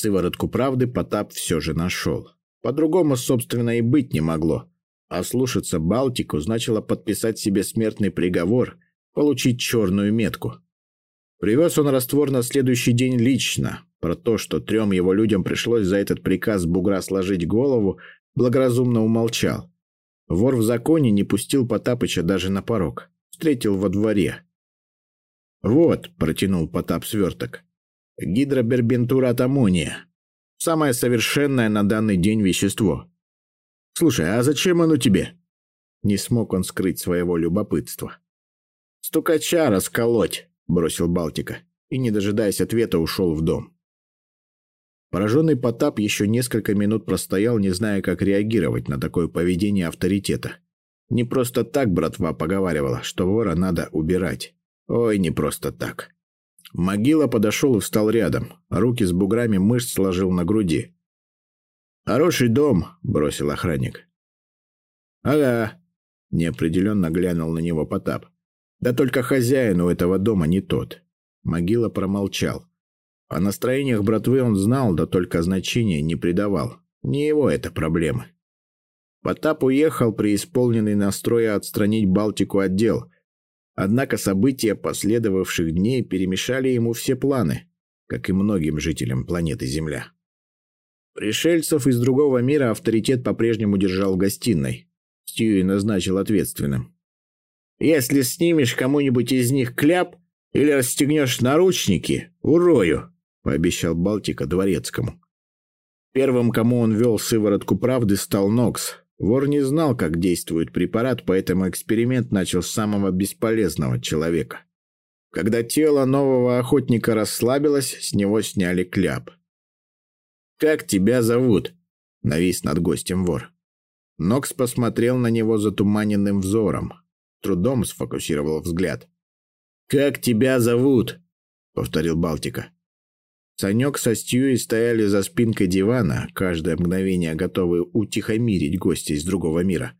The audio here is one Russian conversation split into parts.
Сыворотку правды Потап все же нашел. По-другому, собственно, и быть не могло. А слушаться Балтику значило подписать себе смертный приговор, получить черную метку. Привез он раствор на следующий день лично. Про то, что трем его людям пришлось за этот приказ бугра сложить голову, благоразумно умолчал. Вор в законе не пустил Потапыча даже на порог. Встретил во дворе. «Вот», — протянул Потап сверток, — «гидробербентурат аммония. Самое совершенное на данный день вещество. Слушай, а зачем оно тебе?» Не смог он скрыть своего любопытства. «Стукача расколоть», — бросил Балтика, и, не дожидаясь ответа, ушел в дом. Пораженный Потап еще несколько минут простоял, не зная, как реагировать на такое поведение авторитета. Не просто так братва поговаривала, что вора надо убирать. Ой, не просто так. Могила подошел и встал рядом, руки с буграми мышц сложил на груди. «Хороший дом», — бросил охранник. «Ага», — неопределенно глянул на него Потап. «Да только хозяин у этого дома не тот». Могила промолчал. О настроениях братвы он знал, да только значения не придавал. Не его это проблемы. Потап уехал, преисполненный настроя отстранить Балтику от дел. Однако события последовавших дней перемешали ему все планы, как и многим жителям планеты Земля. Пришельцев из другого мира авторитет по-прежнему держал в гостиной. Стьюи назначил ответственным. «Если снимешь кому-нибудь из них кляп или расстегнешь наручники, урою!» — пообещал Балтика дворецкому. Первым, кому он вел сыворотку правды, стал Нокс. Вор не знал, как действует препарат, поэтому эксперимент начал с самого бесполезного человека. Когда тело нового охотника расслабилось, с него сняли кляп. «Как тебя зовут?» — навис над гостем вор. Нокс посмотрел на него затуманенным взором. Трудом сфокусировал взгляд. «Как тебя зовут?» — повторил Балтика. Санек со Стьюи стояли за спинкой дивана, каждое мгновение готовые утихомирить гостя из другого мира.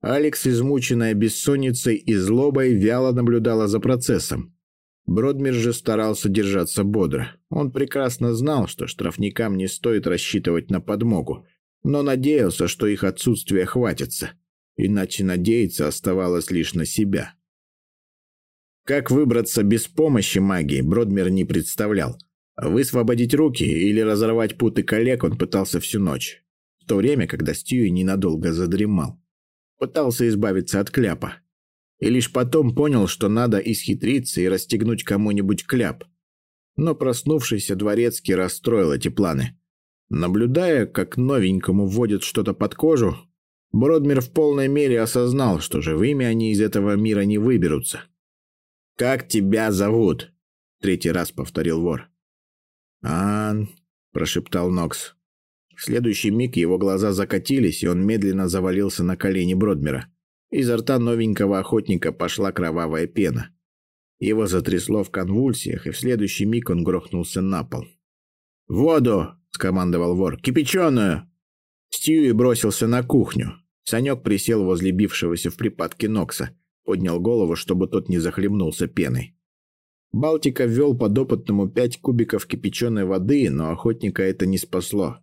Алекс, измученная бессонницей и злобой, вяло наблюдала за процессом. Бродмир же старался держаться бодро. Он прекрасно знал, что штрафникам не стоит рассчитывать на подмогу, но надеялся, что их отсутствие хватится. Иначе надеяться оставалось лишь на себя. Как выбраться без помощи магии, Бродмир не представлял. Высвободить руки или разорвать путы коллег он пытался всю ночь, в то время, когда Стьюи ненадолго задремал. Пытался избавиться от кляпа. И лишь потом понял, что надо исхитриться и расстегнуть кому-нибудь кляп. Но проснувшийся дворецкий расстроил эти планы. Наблюдая, как новенькому вводят что-то под кожу, Бродмир в полной мере осознал, что живыми они из этого мира не выберутся. «Как тебя зовут?» — третий раз повторил вор. «Ан», — прошептал Нокс. В следующий миг его глаза закатились, и он медленно завалился на колени Бродмера. Изо рта новенького охотника пошла кровавая пена. Его затрясло в конвульсиях, и в следующий миг он грохнулся на пол. «Воду!» — скомандовал вор. «Кипяченую!» Стьюи бросился на кухню. Санек присел возле бившегося в припадке Нокса, поднял голову, чтобы тот не захлебнулся пеной. Балтика ввел подопытному пять кубиков кипяченой воды, но охотника это не спасло.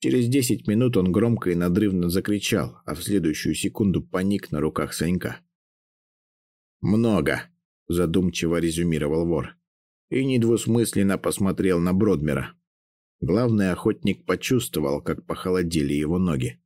Через десять минут он громко и надрывно закричал, а в следующую секунду паник на руках Санька. «Много», — задумчиво резюмировал вор. И недвусмысленно посмотрел на Бродмера. Главный охотник почувствовал, как похолодели его ноги.